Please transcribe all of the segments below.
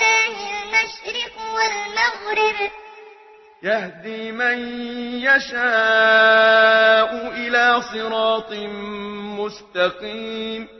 ولله المشرق والمغرب. يهدي من يشاء إلى صراط مستقيم.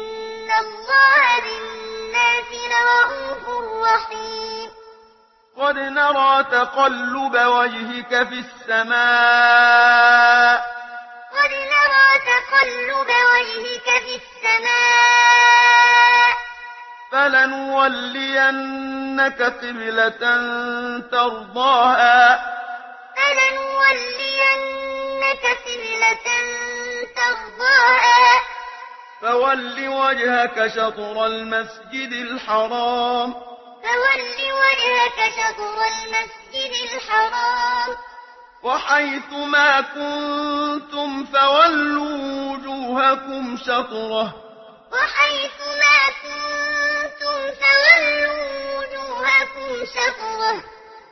قد نرى تقلب وجهك في السماء. قد نرى تقلب وجهك في السماء. فلنولينك قبلة ترضاها. فلنولينك قبلة ترضاها. فول وجهك شطر المسجد الحرام. فول وجهك شطر المسجد الحرام. وحيث ما كنتم فولوا وجوهكم شطره. وحيث ما كنتم فولوا وجوهكم شطره.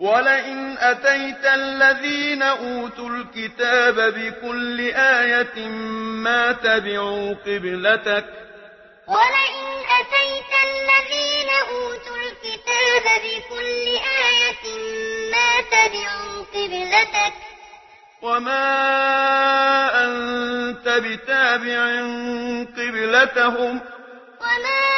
ولئن أتيت الذين أوتوا الكتاب بكل آية ما تبعوا قبلتك ولئن أتيت الذين أوتوا الكتاب بكل آية ما تبعوا قبلتك وما أنت بتابع قبلتهم وما أنت بتابع قبلتهم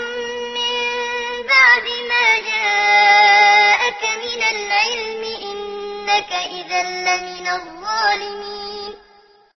إنك إذا لمن الظالمين.